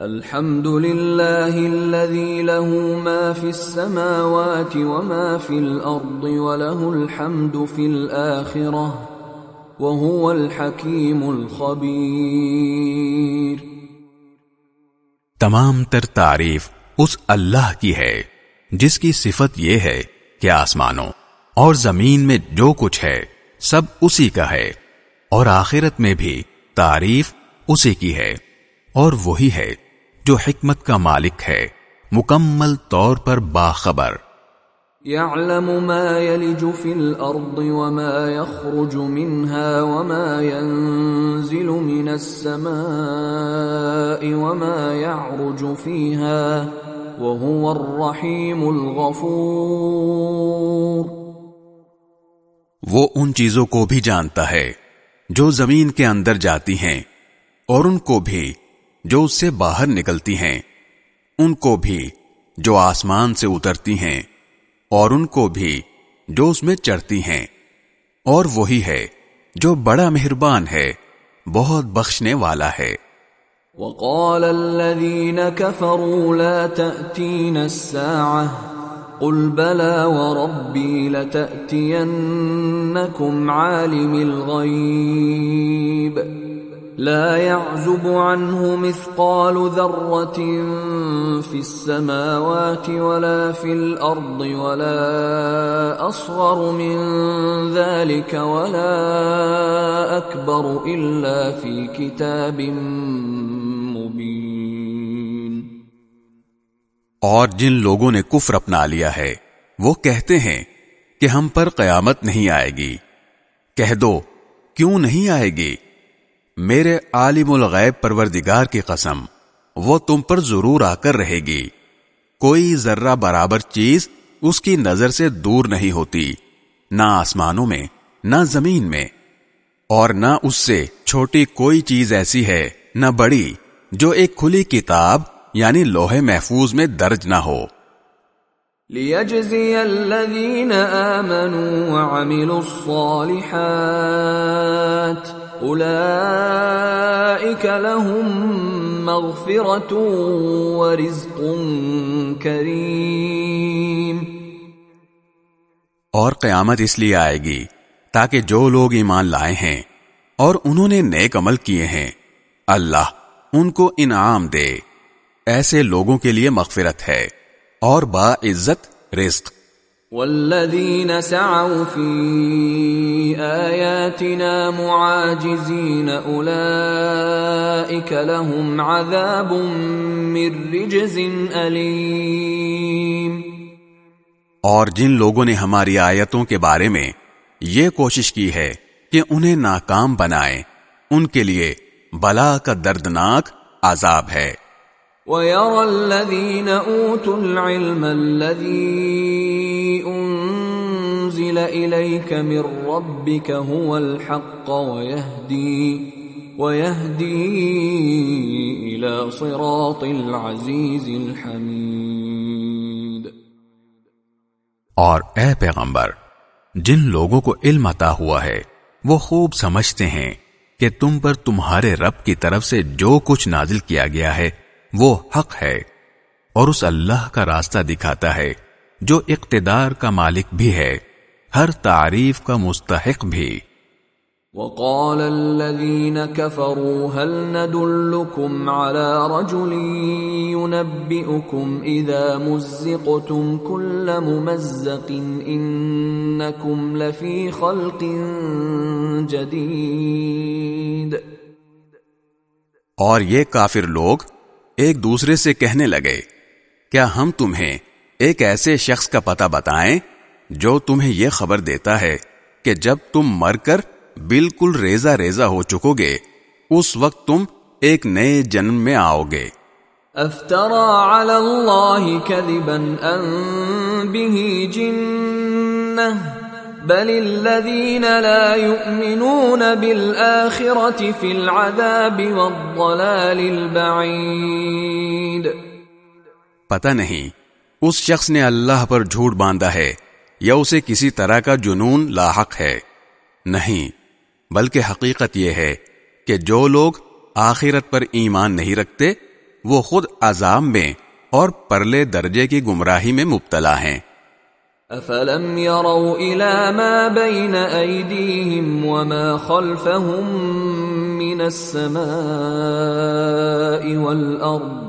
الحمد لله الذي له ما في السماوات وما في الأرض وله الحمد في الآخرة وهو الحكيم الخبير. تمام تر تعریف اس اللہ کی ہے جس کی صفت یہ ہے کہ آسمانوں اور زمین میں جو کچھ ہے سب اسی کا ہے اور آخرت میں بھی تعریف اسی کی ہے اور وہی ہے جو حکمت کا مالک ہے مکمل طور پر باخبر۔ يعلم ما يلج في الأرض وما يخرج منها وما ينزل من السماء وما يعرج فيها وهو الرحيم الغفور۔ وہ ان چیزوں کو بھی جانتا ہے جو زمین کے اندر جاتی ہیں اور ان کو بھی جو اس سے باہر نکلتی ہیں، ان کو بھی جو آسمان سے اترتی ہیں، اور ان کو بھی جو اس میں چڑھتی ہیں۔ اور وہی ہے جو بڑا مہربان ہے، بہت بخشنے والا ہے۔ وقال الذين كفروا لا تأتين الساعة، قل بلى وربي لتأتينكم عالم الغيب۔ لا يعزب عنه مثقال ذرة في السماوات ولا في الأرض ولا أصغر من ذلك ولا أكبر إلا في كتاب مبين. اور جن لوگوں نے کفر اپنا لیا ہے، وہ کہتے ہیں کہ ہم پر قیامت نہیں آئے گی۔ کہہ دو، کیوں نہیں آئے گی؟ میرے عالم الغیب پروردگار کی قسم، وہ تم پر ضرور آ کر رہے گی۔ کوئی ذرہ برابر چیز اس کی نظر سے دور نہیں ہوتی، نہ آسمانوں میں، نہ زمین میں۔ اور نہ اس سے چھوٹی کوئی چیز ایسی ہے، نہ بڑی، جو ایک کھلی کتاب یعنی لوہے محفوظ میں درج نہ ہو۔ ليجزي الذين آمنوا وعملوا الصالحات أولئك لهم مغفرة ورزق كريم. اور قیامت اس لیے آئے گی تاکہ جو لوگ ایمان لائے ہیں اور انہوں نے نیک عمل کیے ہیں، اللہ ان کو انعام دے۔ ایسے لوگوں کے لیے مغفرت ہے اور با عزت رزق۔ والذین سعوا فی آیاتنا معاجزین اولئک لهم عذاب من رجز علیم۔ اور جن لوگوں نے ہماری آیتوں کے بارے میں یہ کوشش کی ہے کہ انہیں ناکام بنائے ان کے لیے بلا کا دردناک عذاب ہے۔ وَيَرَى الَّذِينَ أُوتُوا الْعِلْمَ الَّذِي أُنزِلَ إِلَيْكَ مِن رَّبِّكَ هُوَ الْحَقَّ وَيَهْدِي وَيَهْدِي إِلَى صِرَاطِ الْعَزِيزِ الْحَمِيدِ اور اے پیغمبر، جن لوگوں کو علم عطا ہوا ہے، وہ خوب سمجھتے ہیں کہ تم پر تمہارے رب کی طرف سے جو کچھ نازل کیا گیا ہے وہ حق ہے اور اس اللہ کا راستہ دکھاتا ہے جو اقتدار کا مالک بھی ہے ہر تعریف کا مستحق بھی۔ وقال الذين كفروا هل ندلكم على رجل ينبئكم إذا مزقتم كل ممزق؟ إنكم لفي خلق جديد۔ اور یہ کافر لوگ ایک دوسرے سے کہنے لگے، کیا ہم تمہیں ایک ایسے شخص کا پتہ بتائیں جو تمہیں یہ خبر دیتا ہے کہ جب تم مر کر بالکل ریزا ریزا ہو چکو گے، اس وقت تم ایک نئے جنم میں آؤ گے افترى على الله كذبا ان به جنه بل الذين لا يؤمنون بالآخرة في العذاب والضلال البعيد پتہ نہیں، اس شخص نے اللہ پر جھوٹ باندھا ہے یا اسے کسی طرح کا جنون لاحق ہے۔ نہیں، بلکہ حقیقت یہ ہے کہ جو لوگ آخرت پر ایمان نہیں رکھتے، وہ خود عذاب میں اور پرلے درجے کی گمراہی میں مبتلا ہیں۔ افلم يروا الى ما بين ايديهم وما خلفهم من السماء والارض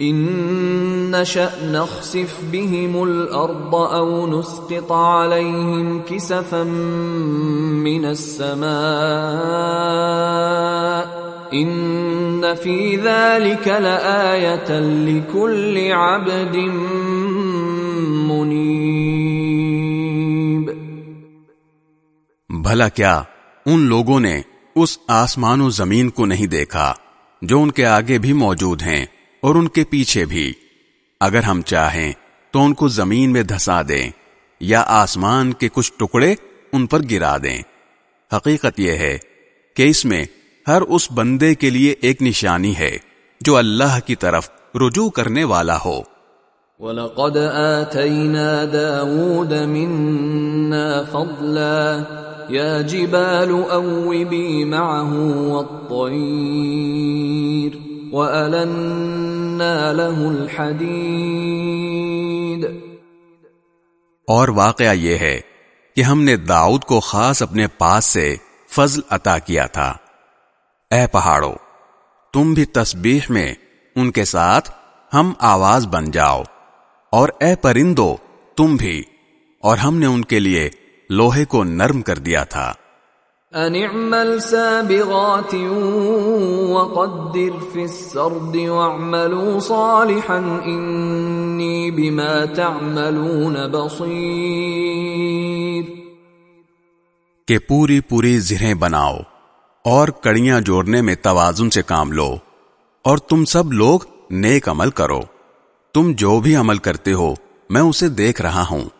ان نشا نخسف بهم الارض او نسقط عليهم كسفا من السماء ان في ذلك لايه لكل عبد منیب بھلا کیا ان لوگوں نے اس آسمان و زمین کو نہیں دیکھا جو ان کے آگے بھی موجود ہیں اور ان کے پیچھے بھی۔ اگر ہم چاہیں تو ان کو زمین میں دھسا دیں یا آسمان کے کچھ ٹکڑے ان پر گرا دیں۔ حقیقت یہ ہے کہ اس میں ہر اس بندے کے لیے ایک نشانی ہے جو اللہ کی طرف رجوع کرنے والا ہو۔ وَلَقَدْ آتَيْنَا دَاوُودَ مِنَّا فَضْلًا يَا جِبَالُ أَوِّبِي مَعَهُ وَالطَّيْرِ وَأَلَنَّا لَهُ الْحَدِيدِ. اور واقعہ یہ ہے کہ ہم نے داؤد کو خاص اپنے پاس سے فضل عطا کیا تھا۔ اے پہاڑو تم بھی تسبیح میں ان کے ساتھ ہم آواز بن جاؤ۔ اور اے پرندو تم بھی۔ اور ہم نے ان کے لیے لوہے کو نرم کر دیا تھا۔ ان اعمل سابغات وقدر في السرد واعملوا صالحا انی بما تعملون بصیر۔ کہ پوری پوری زرہیں بناؤ اور کڑیاں جوڑنے میں توازن سے کام لو اور تم سب لوگ نیک عمل کرو۔ تم جو بھی عمل کرتے ہو میں اسے دیکھ رہا ہوں۔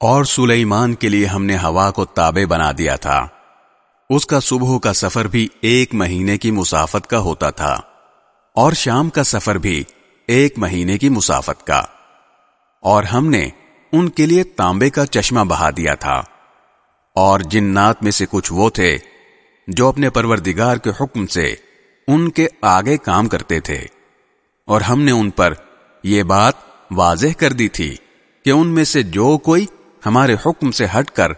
اور سلیمان کے لیے ہم نے ہوا کو تابع بنا دیا تھا۔ اس کا صبح کا سفر بھی ایک مہینے کی مسافت کا ہوتا تھا۔ اور شام کا سفر بھی ایک مہینے کی مسافت کا۔ اور ہم نے ان کے لیے تانبے کا چشمہ بہا دیا تھا۔ اور جنات میں سے کچھ وہ تھے جو اپنے پروردگار کے حکم سے ان کے آگے کام کرتے تھے۔ اور ہم نے ان پر یہ بات واضح کر دی تھی کہ ان میں سے جو کوئی ہمارے حکم سے ہٹ کر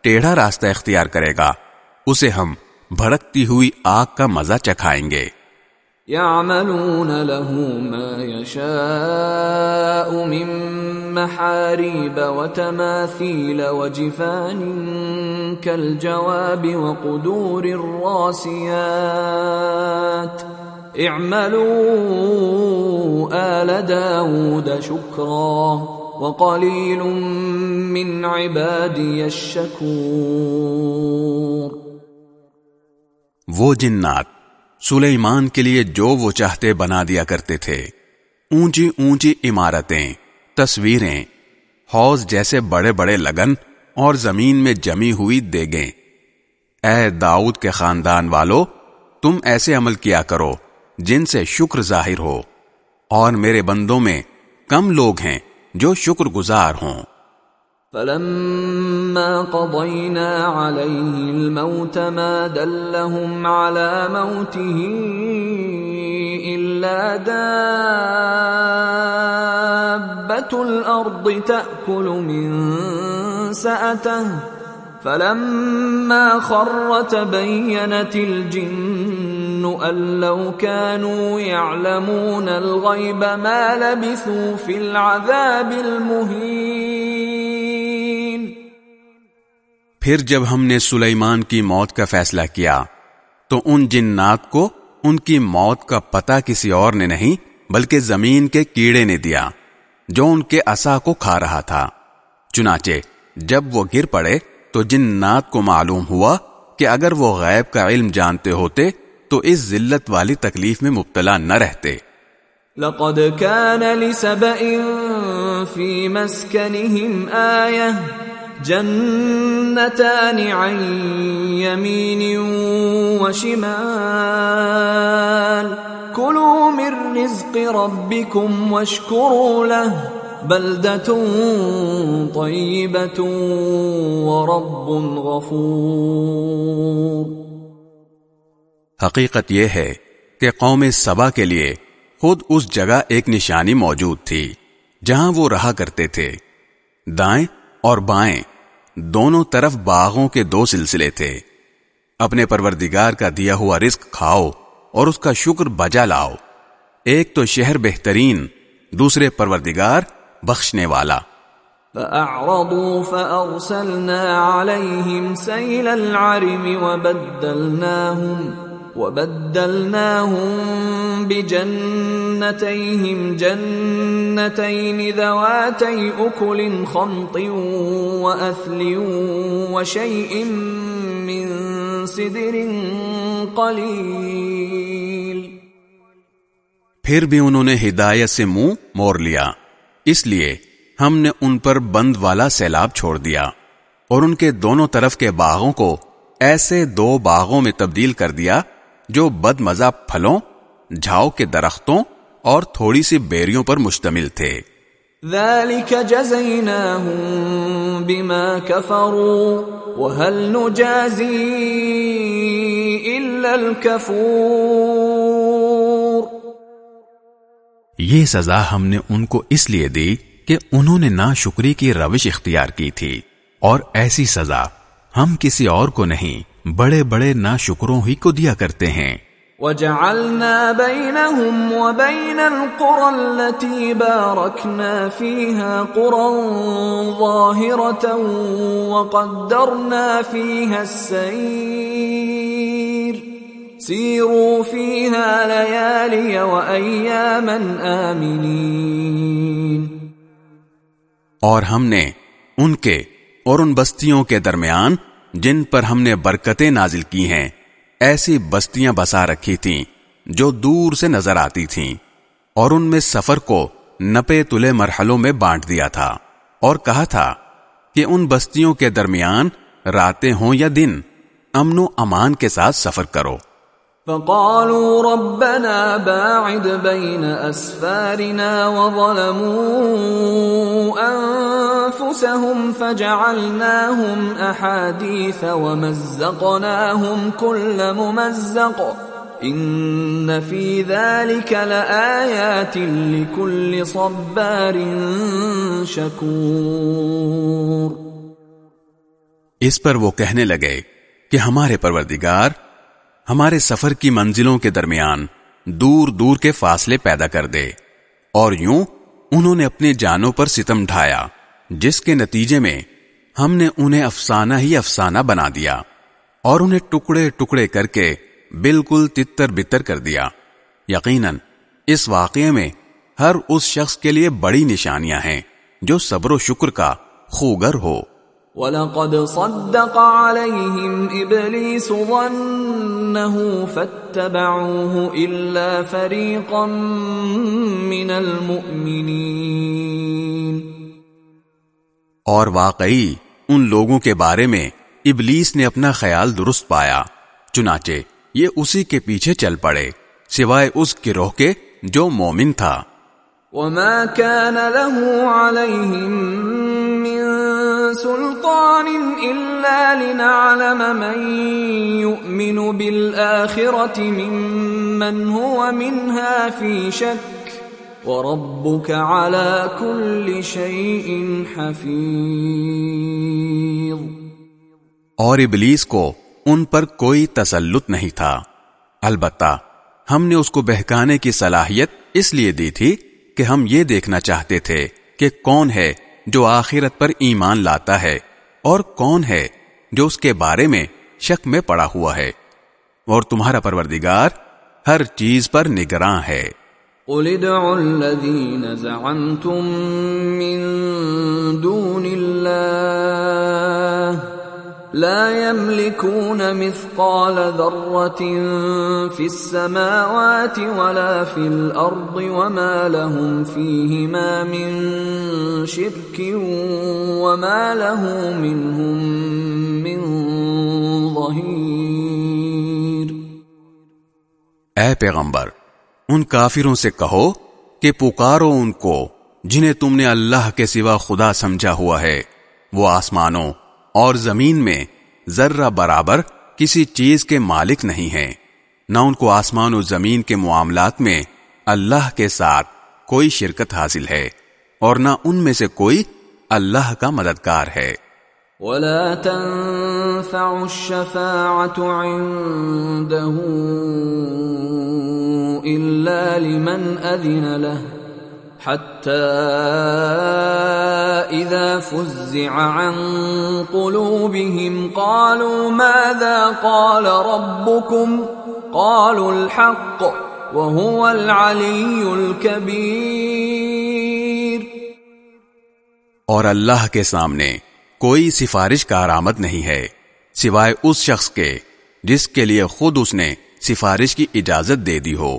ٹیڑھا راستہ اختیار کرے گا۔ اسے ہم بھڑکتی ہوئی آگ کا مزہ چکھائیں گے۔ يعملون له ما يشاء من محاريب وتماثيل وجفان كالجواب وقدور الراسيات اعملوا آل داود شكرا وقلیل من عبادی الشکور وہ جنات سلیمان کے لیے جو وہ چاہتے بنا دیا کرتے تھے، اونچی اونچی عمارتیں، تصویریں، حوض جیسے بڑے بڑے لگن اور زمین میں جمی ہوئی دیگیں۔ اے داؤد کے خاندان والو، تم ایسے عمل کیا کرو جن سے شکر ظاہر ہو۔ اور میرے بندوں میں کم لوگ ہیں جو شکر گزار ہوں۔ فلما قضينا عليه الموت ما دلهم على موته إلا دابة الأرض تأكل من سأته فلما خر تبينت الجن يظن أن لو كانوا يعلمون الغيب ما لبثوا في العذاب المهين پھر جب ہم نے سلیمان کی موت کا فیصلہ کیا، تو ان جنات کو ان کی موت کا پتہ کسی اور نے نہیں، بلکہ زمین کے کیڑے نے دیا، جو ان کے اصا کو کھا رہا تھا۔ چنانچہ جب وہ گر پڑے تو جنات کو معلوم ہوا کہ اگر وہ غیب کا علم جانتے ہوتے تو اس ذلت والی تکلیف میں مبتلا نہ رہتے۔ لقد كان لسبأ في مسكنهم آية، جنتان عن يمين وشمال. كلوا من رزق ربكم واشكروا له. بلدة طيبة ورب غفور. حقیقت یہ ہے کہ قوم سبا کے لیے خود اس جگہ ایک نشانی موجود تھی جہاں وہ رہا کرتے تھے۔ دائیں اور بائیں دونوں طرف باغوں کے دو سلسلے تھے۔ اپنے پروردگار کا دیا ہوا رزق کھاؤ اور اس کا شکر بجا لاؤ۔ ایک تو شہر بہترین، دوسرے پروردگار بخشنے والا۔ فأعرضوا فأرسلنا عليهم سيل العرم وبدلناهم وبدلناهم بجنتيهم جنتين ذواتي أكل خمط وأثل وشيء من سدر قليل۔ پھر بھی انہوں نے ہدایت سے منہ مور لیا۔ اس لیے ہم نے ان پر بند والا سیلاب چھوڑ دیا اور ان کے دونوں طرف کے باغوں کو ایسے دو باغوں میں تبدیل کر دیا جو بد مزہ پھلوں، جھاؤ کے درختوں اور تھوڑی سی بیریوں پر مشتمل تھے۔ ذلك جزيناهم بما كفروا وهل نجازي إلا الكفور یہ سزا ہم نے ان کو اس لیے دی کہ انہوں نے نا شکری کی روش اختیار کی تھی۔ اور ایسی سزا ہم کسی اور کو نہیں، بڑے بڑے نا شکروں ہی کو دیا کرتے ہیں۔ وجعلنا بينهم وبين القرى التي باركنا فيها قرى ظاهرة وقدرنا فيها السير سیروا فيها ليالي وأياما آمنين. اور ہم نے ان کے اور ان بستیوں کے درمیان جن پر ہم نے برکتیں نازل کی ہیں، ایسی بستیاں بسا رکھی تھیں جو دور سے نظر آتی تھیں، اور ان میں سفر کو نپے تلے مرحلوں میں بانٹ دیا تھا، اور کہا تھا کہ ان بستیوں کے درمیان راتیں ہوں یا دن، امن و امان کے ساتھ سفر کرو۔ فقالوا ربنا باعد بين أسفارنا وظلموا أنفسهم فجعلناهم أحاديث ومزقناهم كل ممزق إن في ذلك لآيات لكل صبار شكور اس پر وہ کہنے لگے کہ ہمارے پروردگار ہمارے سفر کی منزلوں کے درمیان دور دور کے فاصلے پیدا کر دے۔ اور یوں انہوں نے اپنے جانوں پر ستم ڈھایا، جس کے نتیجے میں ہم نے انہیں افسانہ ہی افسانہ بنا دیا اور انہیں ٹکڑے ٹکڑے کر کے بالکل تتر بتر کر دیا۔ یقیناً اس واقعے میں ہر اس شخص کے لیے بڑی نشانیاں ہیں جو صبر و شکر کا خوگر ہو۔ وَلَقَدْ صَدَّقَ عَلَيْهِمْ إِبْلِيسُ ظَنَّهُ فَاتَّبَعُوهُ إِلَّا فَرِيقًا مِّنَ الْمُؤْمِنِينَ. اور واقعی ان لوگوں کے بارے میں ابلیس نے اپنا خیال درست پایا، چنانچہ یہ اسی کے پیچھے چل پڑے، سوائے اس گروہ کے جو مومن تھا۔ وَمَا كَانَ لَهُ عَلَيْهِمْ سلطان إلا لنعلم من يؤمن بالآخرة ممن هو منها في شك وربك على كل شيء حفيظ اور ابلیس کو ان پر کوئی تسلط نہیں تھا۔ البتہ ہم نے اس کو بہکانے کی صلاحیت اس لیے دی تھی کہ ہم یہ دیکھنا چاہتے تھے کہ کون ہے جو آخرت پر ایمان لاتا ہے اور کون ہے جو اس کے بارے میں شک میں پڑا ہوا ہے۔ اور تمہارا پروردگار ہر چیز پر نگراں ہے۔ قل ادعوا الذين زعمتم من دون الله لا يملكون مثقال ذرة في السماوات ولا في الأرض وما لهم فيهما من شرك وما له منهم من ظهير اے پیغمبر، ان کافروں سے کہو کہ پکارو ان کو جنہیں تم نے اللہ کے سوا خدا سمجھا ہوا ہے۔ وہ آسمانوں اور زمین میں ذرہ برابر کسی چیز کے مالک نہیں ہیں، نہ ان کو آسمان و زمین کے معاملات میں اللہ کے ساتھ کوئی شرکت حاصل ہے، اور نہ ان میں سے کوئی اللہ کا مددگار ہے۔ ولا تنفع الشفاعة عنده إلا لمن أذن له۔ حتى إذا فزع عن قلوبهم قالوا ماذا قال ربكم؟ قالوا الحق وهو العلي الكبير. اور اللہ کے سامنے کوئی سفارش کا آرامد نہیں ہے سوائے اس شخص کے جس کے لیے خود اس نے سفارش کی اجازت دے دی ہو۔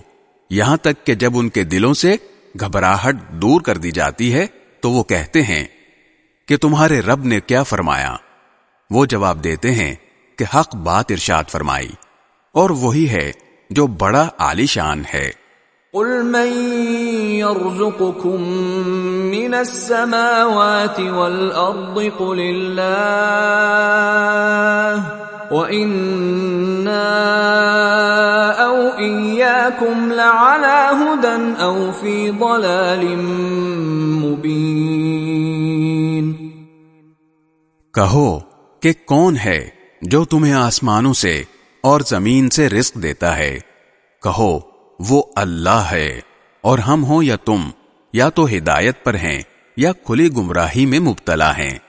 یہاں تک کہ جب ان کے دلوں سے گھبراہٹ دور کر دی جاتی ہے تو وہ کہتے ہیں کہ تمہارے رب نے کیا فرمایا؟ وہ جواب دیتے ہیں کہ حق بات ارشاد فرمائی، اور وہی ہے جو بڑا عالی شان ہے۔ قل من يرزقكم من السماوات والأرض قل الله وإنا أو إياكم لعلى هدى أو في ضلال مبين کہو کہ کون ہے جو تمہیں آسمانوں سے اور زمین سے رزق دیتا ہے؟ کہو، وہ اللہ ہے، اور ہم ہوں یا تم، یا تو ہدایت پر ہیں، یا کھلی گمراہی میں مبتلا ہیں۔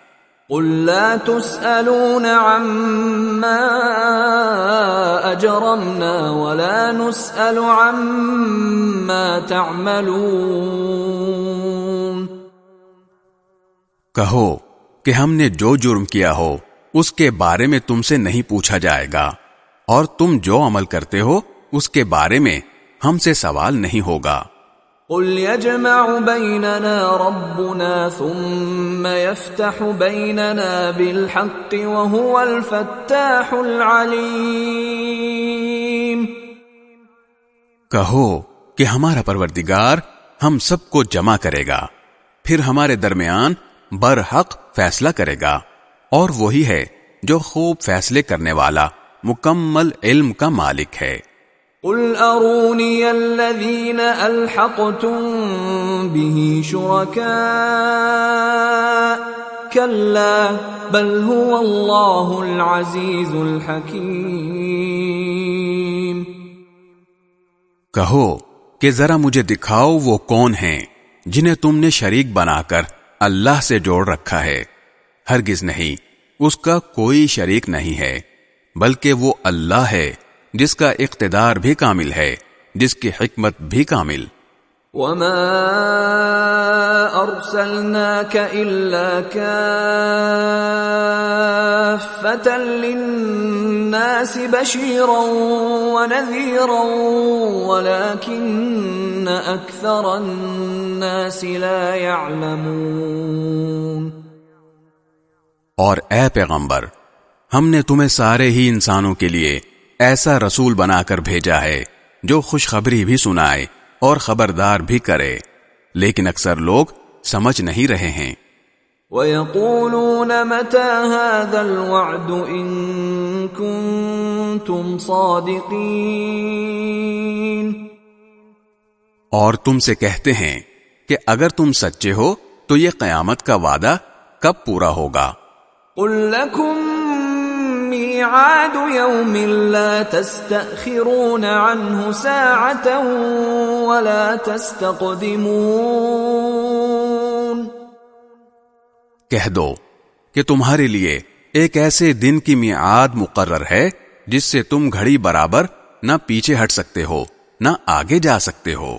قل لا تسألون عما أجرمنا ولا نسأل عما تعملون کہو کہ ہم نے جو جرم کیا ہو، اس کے بارے میں تم سے نہیں پوچھا جائے گا، اور تم جو عمل کرتے ہو، اس کے بارے میں ہم سے سوال نہیں ہوگا۔ قل يجمع بيننا ربنا ثم يفتح بيننا بالحق وهو الفتاح العليم. کہو کہ ہمارا پروردگار ہم سب کو جمع کرے گا، پھر ہمارے درمیان برحق فیصلہ کرے گا، اور وہی ہے جو خوب فیصلے کرنے والا مکمل علم کا مالک ہے۔ قل اروني الذين الحقتم به شركاء كلا بل هو الله العزيز الحكيم کہو کہ ذرا مجھے دکھاؤ وہ کون ہیں جنہیں تم نے شریک بنا کر اللہ سے جوڑ رکھا ہے۔ ہرگز نہیں، اس کا کوئی شریک نہیں ہے، بلکہ وہ اللہ ہے۔ جس کا اقتدار بھی کامل ہے جس کی حکمت بھی کامل۔ وما ارسلناك الا كافة للناس بشيرا ونذيرا ولكن اكثر الناس لا يعلمون۔ اور اے پیغمبر ہم نے تمہیں سارے ہی انسانوں کے لیے ایسا رسول بنا کر بھیجا ہے جو خوشخبری بھی سنائے اور خبردار بھی کرے۔ لیکن اکثر لوگ سمجھ نہیں رہے ہیں۔ وَيَقُولُونَ مَتَى هَذَا الْوَعْدُ إِن كُنتُمْ صَادِقِينَ۔ اور تم سے کہتے ہیں کہ اگر تم سچے ہو تو یہ قیامت کا وعدہ کب پورا ہوگا۔ قُل لَكُمْ ميعاد يوم لا تستأخرون عنه ساعة ولا تستقدمون. کہہ دو کہ تمہارے لیے ایک ایسے دن کی میعاد مقرر ہے جس سے تم گھڑی برابر نہ پیچھے ہٹ سکتے ہو، نہ آگے جا سکتے ہو۔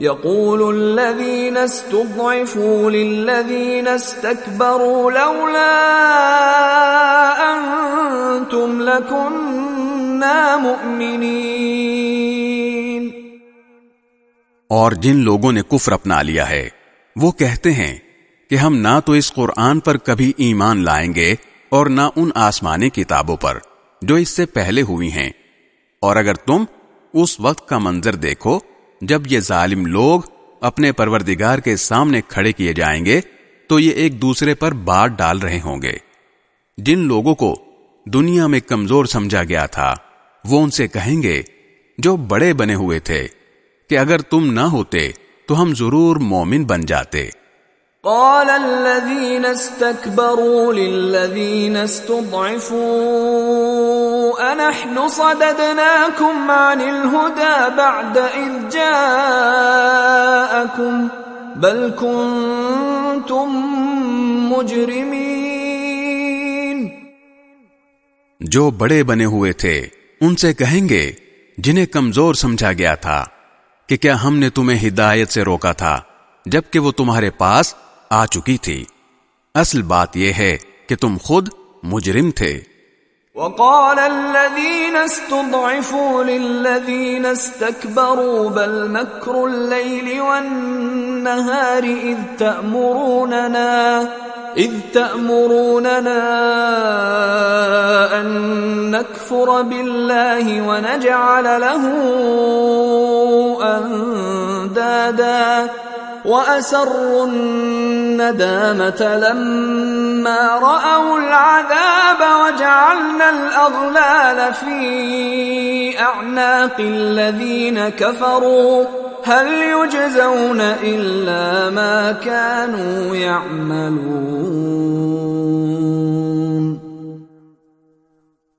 يقول الذين استضعفوا للذين استكبروا لولا أنتم لكنا مؤمنين. اور جن لوگوں نے کفر اپنا لیا ہے، وہ کہتے ہیں کہ ہم نہ تو اس قرآن پر کبھی ایمان لائیں گے اور نہ ان آسمانی کتابوں پر جو اس سے پہلے ہوئی ہیں۔ اور اگر تم اس وقت کا منظر دیکھو جب یہ ظالم لوگ اپنے پروردگار کے سامنے کھڑے کیے جائیں گے، تو یہ ایک دوسرے پر بات ڈال رہے ہوں گے۔ جن لوگوں کو دنیا میں کمزور سمجھا گیا تھا، وہ ان سے کہیں گے، جو بڑے بنے ہوئے تھے، کہ اگر تم نہ ہوتے تو ہم ضرور مومن بن جاتے۔ قال الذين استكبروا للذين استضعفوا أنحن صددناكم عن الهدى بعد إذ جاءكم بل كنتم مجرمين جو بڑے بنے ہوئے تھے، ان سے کہیں گے، جنہیں کمزور سمجھا گیا تھا، کہ کیا ہم نے تمہیں ہدایت سے روکا تھا، جبکہ وہ تمہارے پاس آ چکی تھی۔ اصل بات یہ ہے کہ تم خود مجرم تھے۔ وقال الذين استضعفوا للذين استكبروا بل مكر الليل والنهار إذ تأمروننا إذ تأمروننا أن نكفر بالله ونجعل له أندادا. وأسروا الندامة لما رأوا العذاب وجعلنا الأغلال في أعناق الذين كفروا. هل يجزون إلا ما كانوا يعملون؟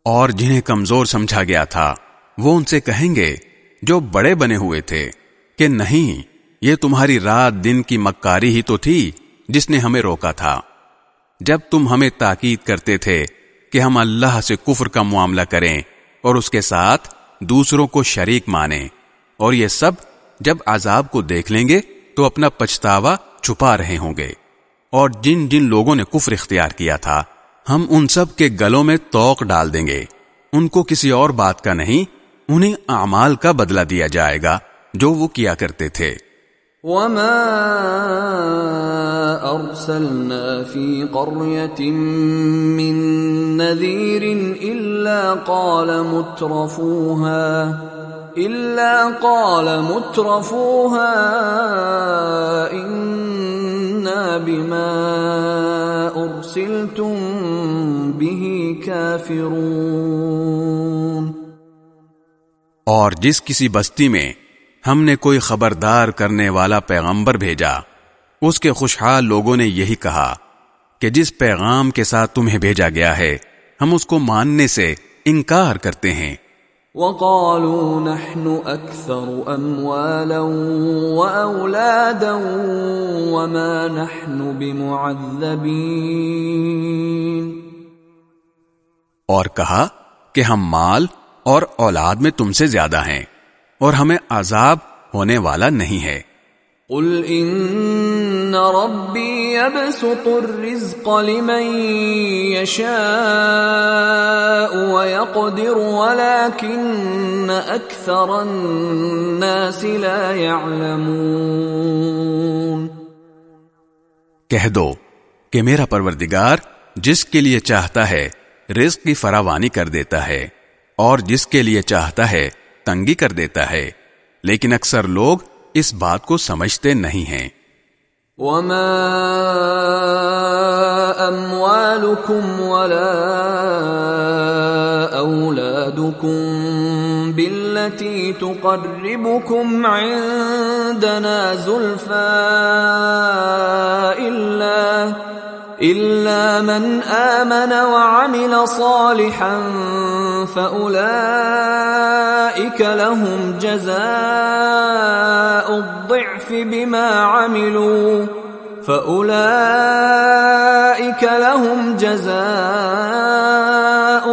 اور جنہیں کمزور سمجھا گیا تھا، وہ ان سے کہیں گے، جو بڑے بنے ہوئے تھے، کہ نہیں یہ تمہاری رات دن کی مکاری ہی تو تھی جس نے ہمیں روکا تھا۔ جب تم ہمیں تاکید کرتے تھے کہ ہم اللہ سے کفر کا معاملہ کریں اور اس کے ساتھ دوسروں کو شریک مانیں اور یہ سب جب عذاب کو دیکھ لیں گے تو اپنا پچھتاوا چھپا رہے ہوں گے۔ اور جن جن لوگوں نے کفر اختیار کیا تھا، ہم ان سب کے گلوں میں توق ڈال دیں گے۔ ان کو کسی اور بات کا نہیں، انہیں اعمال کا بدلہ دیا جائے گا جو وہ کیا کرتے تھے۔ وما ارسلنا في قريه من نذير الا قال مترفوها الا قال مترفوها انا بما ارسلتم به كافرون۔ اور جس کسی بستی میں ہم نے کوئی خبردار کرنے والا پیغمبر بھیجا۔ اس کے خوشحال لوگوں نے یہی کہا کہ جس پیغام کے ساتھ تمہیں بھیجا گیا ہے ہم اس کو ماننے سے انکار کرتے ہیں۔ وقالوا نحن اكثر اموالا واولادا وما نحن بمعذبين اور کہا کہ ہم مال اور اولاد میں تم سے زیادہ ہیں۔ اور ہمیں عذاب ہونے والا نہیں ہے۔ قل ان ربی يبسط الرزق لمن يشاء ويقدر ولكن اكثر الناس لا يعلمون۔ کہہ دو کہ میرا پروردگار جس کے لیے چاہتا ہے رزق کی فراوانی کر دیتا ہے اور جس کے لیے چاہتا ہے تنگی کر دیتا ہے، لیکن اکثر لوگ اس بات کو سمجھتے نہیں ہیں۔ وما اموالكم ولا اولادكم بالتي تقربكم عندنا زلفى الا الا من امن وعمل صالحا فاولئك لهم جزاء الضعف بما عملوا فاولئك لهم جزاء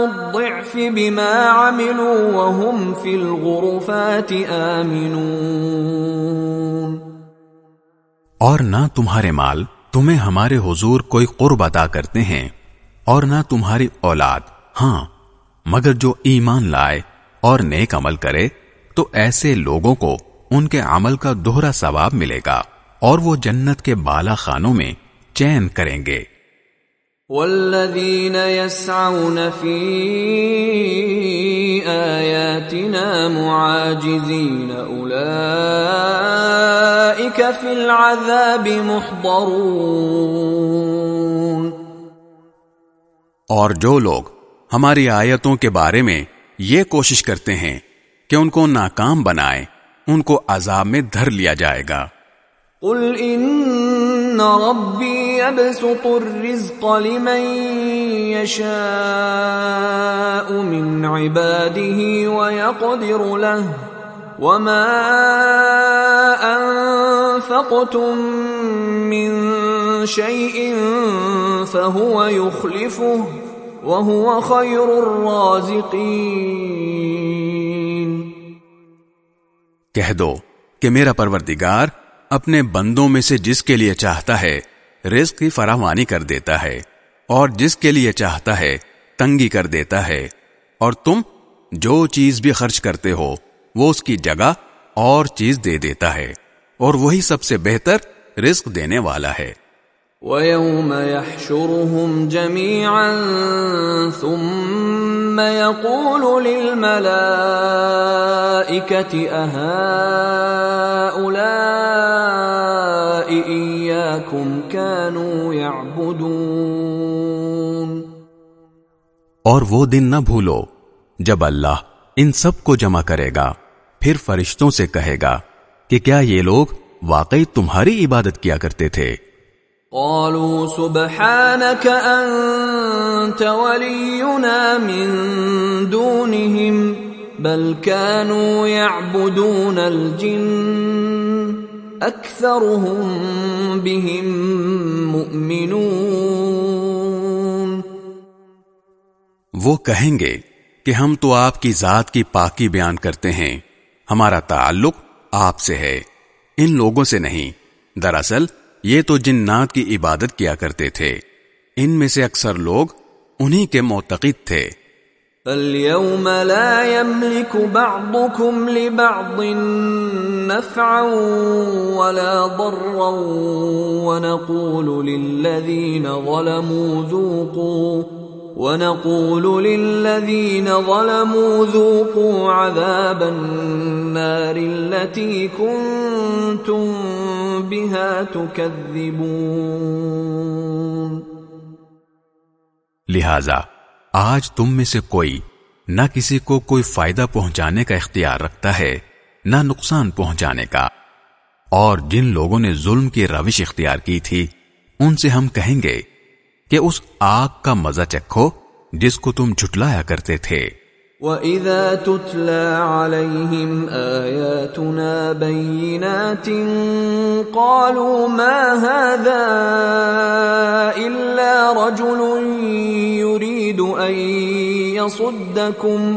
الضعف بما عملوا وهم في الغرفات آمنون اور نہ تمہارے مال تمہیں ہمارے حضور کوئی قرب ادا کرتے ہیں اور نہ تمہاری اولاد۔ ہاں مگر جو ایمان لائے اور نیک عمل کرے، تو ایسے لوگوں کو ان کے عمل کا دوہرا ثواب ملے گا اور وہ جنت کے بالا خانوں میں چین کریں گے۔ والذین يسعون فی آیاتنا معاجزین فی العذاب محضرون اور جو لوگ ہماری آیتوں کے بارے میں یہ کوشش کرتے ہیں کہ ان کو ناکام بنائے ان کو عذاب میں دھر لیا جائے گا۔ قل ان ان ربی يبسط الرزق لمن يشاء من عباده ويقدر له وما انفقتم من شيء فهو يخلفه وهو خير الرازقين کہہ دو کہ میرا پروردگار اپنے بندوں میں سے جس کے لیے چاہتا ہے، رزق کی فراوانی کر دیتا ہے، اور جس کے لیے چاہتا ہے، تنگی کر دیتا ہے۔ اور تم جو چیز بھی خرچ کرتے ہو، وہ اس کی جگہ اور چیز دے دیتا ہے۔ اور وہی سب سے بہتر رزق دینے والا ہے۔ وَيَوْمَ يَحْشُرُهُمْ جَمِيعًا ثُمَّ يَقُولُ لِلْمَلَائِكَةِ أَهَٰؤُلَاءِ إِيَّاكُمْ كَانُوا يَعْبُدُونَ اور وہ دن نہ بھولو جب اللہ ان سب کو جمع کرے گا، پھر فرشتوں سے کہے گا کہ کیا یہ لوگ واقعی تمہاری عبادت کیا کرتے تھے؟ قالوا سبحانك انت ولينا من دونهم بل كانوا يعبدون الجن اكثرهم بهم مؤمنون وہ کہیں گے کہ ہم تو آپ کی ذات کی پاکی بیان کرتے ہیں، ہمارا تعلق آپ سے ہے، ان لوگوں سے نہیں۔ دراصل یہ تو جنات کی عبادت کیا کرتے تھے۔ ان میں سے اکثر لوگ انہی کے معتقد تھے۔ اليوم لا يملك بعضكم لبعض نفعا ولا ضرا ونقول للذين ظلموا ذوقوا ونقول للذين ظلموا ذوقوا عذاب النار التي كنتم بها تكذبون. لہذا آج تم میں سے کوئی نہ کسی کو کوئی فائدہ پہنچانے کا اختیار رکھتا ہے، نہ نقصان پہنچانے کا۔ اور جن لوگوں نے ظلم کی روش اختیار کی تھی، ان سے ہم کہیں گے کہ اس آگ کا مزہ چکھو جس کو تم جھٹلایا کرتے تھے۔ وَإِذَا تُتْلَى عَلَيْهِمْ آيَاتُنَا بَيِّنَاتٍ قَالُوا مَا هَذَا إِلَّا رَجُلٌ يُرِيدُ أَن يَصُدَّكُمْ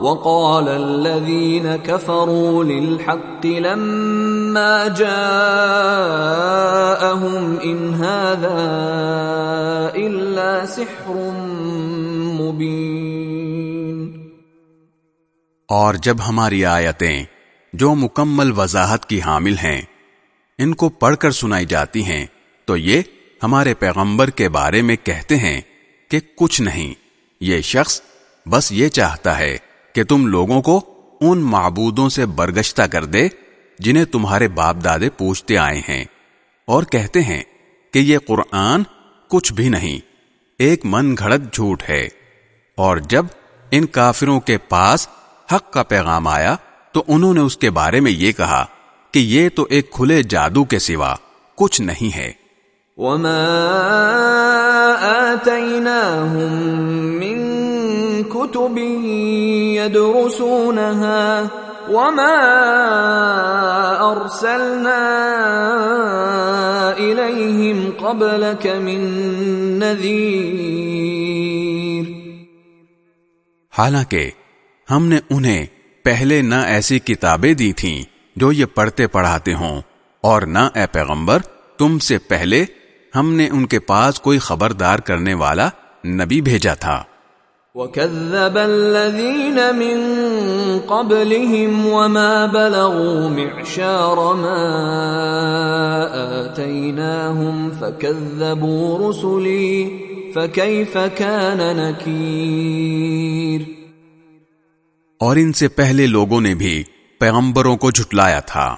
وقال الذين كفروا للحق لما جاءهم ان هذا الا سحر مبين. اور جب ہماری آیتیں جو مکمل وضاحت کی حامل ہیں، ان کو پڑھ کر سنائی جاتی ہیں، تو یہ ہمارے پیغمبر کے بارے میں کہتے ہیں کہ کچھ نہیں، یہ شخص بس یہ چاہتا ہے کہ تم لوگوں کو ان معبودوں سے برگشتہ کر دے جنہیں تمہارے باپ دادے پوچھتے آئے ہیں اور کہتے ہیں کہ یہ قرآن کچھ بھی نہیں، ایک من گھڑت جھوٹ ہے۔ اور جب ان کافروں کے پاس حق کا پیغام آیا، تو انہوں نے اس کے بارے میں یہ کہا کہ یہ تو ایک کھلے جادو کے سوا کچھ نہیں ہے۔ وما آتيناهم من كتب يدرسونها وما أرسلنا إليهم قبلك من نذير حالانکہ ہم نے انہیں پہلے نہ ایسی کتابیں دی تھیں جو یہ پڑھتے پڑھاتے ہوں اور نہ اے پیغمبر، تم سے پہلے ہم نے ان کے پاس کوئی خبردار کرنے والا نبی بھیجا تھا۔ وَكَذَّبَ الَّذِينَ مِن قَبْلِهِمْ وَمَا بَلَغُوا مِعْشَارَ مَا آتَيْنَاهُمْ فَكَذَّبُوا رُسُلِي فَكَيْفَ كَانَ نَكِيرٌ اور ان سے پہلے لوگوں نے بھی پیغمبروں کو جھٹلایا تھا۔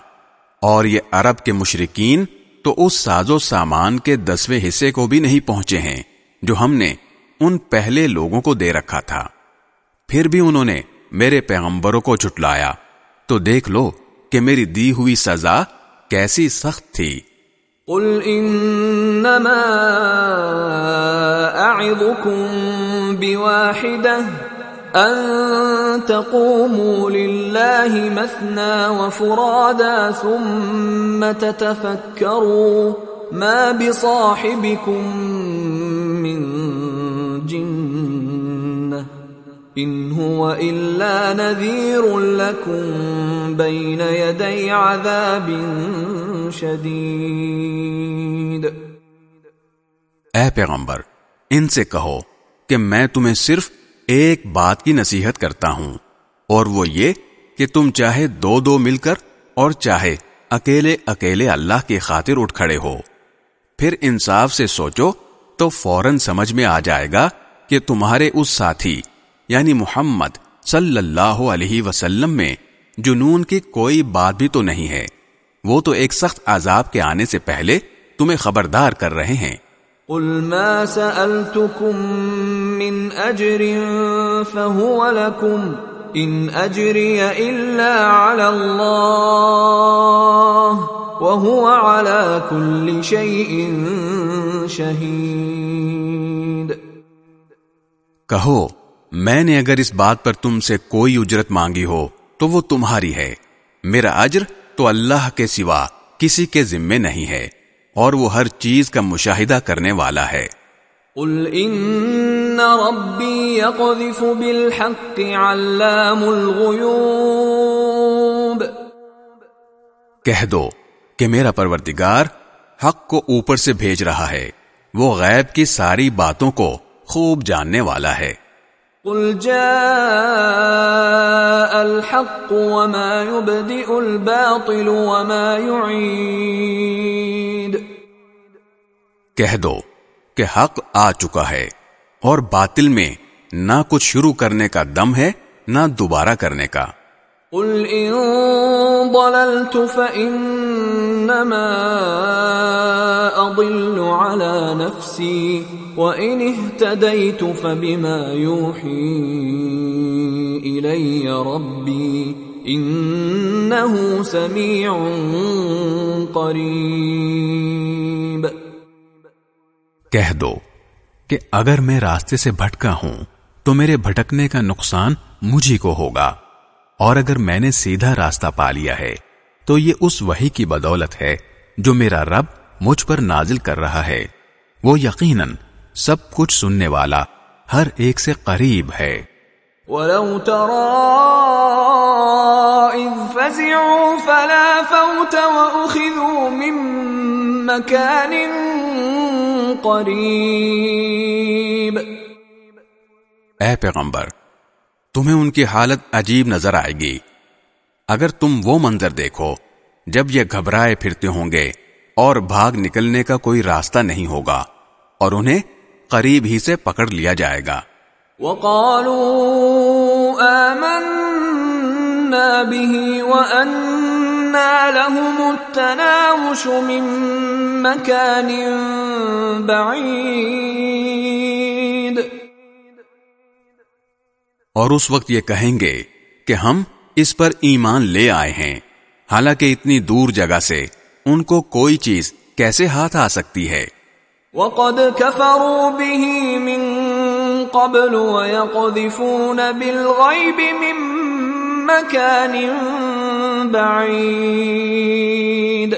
اور یہ عرب کے مشرقین تو اس ساز و سامان کے دسویں حصے کو بھی نہیں پہنچے ہیں جو ہم نے ان پہلے لوگوں کو دے رکھا تھا۔ پھر بھی انہوں نے میرے پیغمبروں کو جھٹلایا۔ تو دیکھ لو کہ میری دی ہوئی سزا کیسی سخت تھی۔ قل انما ان تقوموا لله مثنى وفرادا ثم تتفكروا ما بصاحبكم جنة ان هو الا نذير لكم بين يدي عذاب شديد. اے پیغمبر، ان سے کہو کہ میں تمہیں صرف ایک بات کی نصیحت کرتا ہوں، اور وہ یہ کہ تم چاہے دو دو مل کر اور چاہے اکیلے اکیلے اللہ کی خاطر اٹھ کھڑے ہو۔ پھر انصاف سے سوچو تو فوراً سمجھ میں آ جائے گا کہ تمہارے اس ساتھی یعنی محمد صلی اللہ علیہ وسلم میں جنون کی کوئی بات بھی تو نہیں ہے۔ وہ تو ایک سخت عذاب کے آنے سے پہلے تمہیں خبردار کر رہے ہیں۔ قل ما سألتكم من أجر فهو لكم إن أجري إلا على الله وهو على كل شيء شهيد. کہو میں نے اگر اس بات پر تم سے کوئی اجرت مانگی ہو تو وہ تمہاری ہے۔ میرا اجر تو اللہ کے سوا کسی کے ذمے نہیں ہے اور وہ ہر چیز کا مشاہدہ کرنے والا ہے۔ قل ان ربی یقذف بالحق علام الغیوب کہہ دو کہ میرا پروردگار حق کو اوپر سے بھیج رہا ہے۔ وہ غیب کی ساری باتوں کو خوب جاننے والا ہے۔ قل جاء الحق وما يبدئ الباطل وما يعيد۔ کہہ دو کہ حق آ چکا ہے اور باطل میں نہ کچھ شروع کرنے کا دم ہے نہ دوبارہ کرنے کا۔ قل ان ضللت فانما اضل على نفسي وان اهتديت فبما يوحي الي ربي انه سميع قريب کہہ دو کہ اگر میں راستے سے بھٹکا ہوں تو میرے بھٹکنے کا نقصان مجھی کو ہوگا۔ اور اگر میں نے سیدھا راستہ پا لیا ہے تو یہ اس وہی کی بدولت ہے جو میرا رب مجھ پر نازل کر رہا ہے۔ وہ یقیناً سب کچھ سننے والا ہر ایک سے قریب ہے۔ ولو ترى إذ فزعوا فلا فوت وأخذوا من مكان قريب۔ اے پیغمبر تمہیں ان کی حالت عجیب نظر آئے گی۔ اگر تم وہ منظر دیکھو، جب یہ گھبرائے پھرتے ہوں گے اور بھاگ نکلنے کا کوئی راستہ نہیں ہوگا اور انہیں قریب ہی سے پکڑ لیا جائے گا۔ وقالوا آمنا به وأنا لهم التناوش من مكان بعيد۔ اور اس وقت یہ کہیں گے کہ ہم اس پر ایمان لے آئے ہیں۔ حالانکہ اتنی دور جگہ سے ان کو کوئی چیز کیسے ہاتھ آ سکتی ہے؟ وقد كفروا به من قبل ويقذفون بالغيب من مكان بعيد۔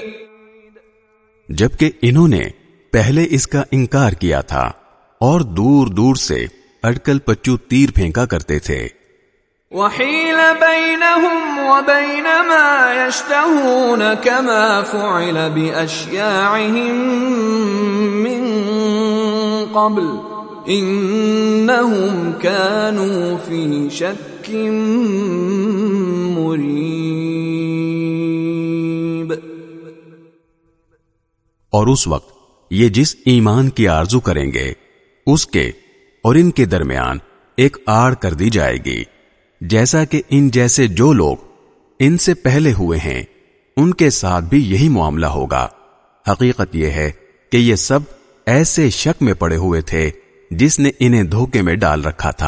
جبکہ انہوں نے پہلے اس کا انکار کیا تھا اور دور دور سے اٹکل پچو تیر پھینکا کرتے تھے۔ وحيل بينهم وبين ما يشتهون كما فعل بأشياعهم من قبل إنهم كانوا في شك مريب۔ اور اس وقت یہ جس ایمان کی آرزو کریں گے اس کے اور ان کے درمیان ایک آڑ کر دی جائے گی، جیسا کہ ان جیسے جو لوگ ان سے پہلے ہوئے ہیں، ان کے ساتھ بھی یہی معاملہ ہوگا۔ حقیقت یہ ہے کہ یہ سب ایسے شک میں پڑے ہوئے تھے جس نے انہیں دھوکے میں ڈال رکھا تھا۔